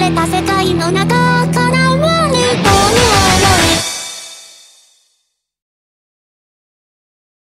れた世界の中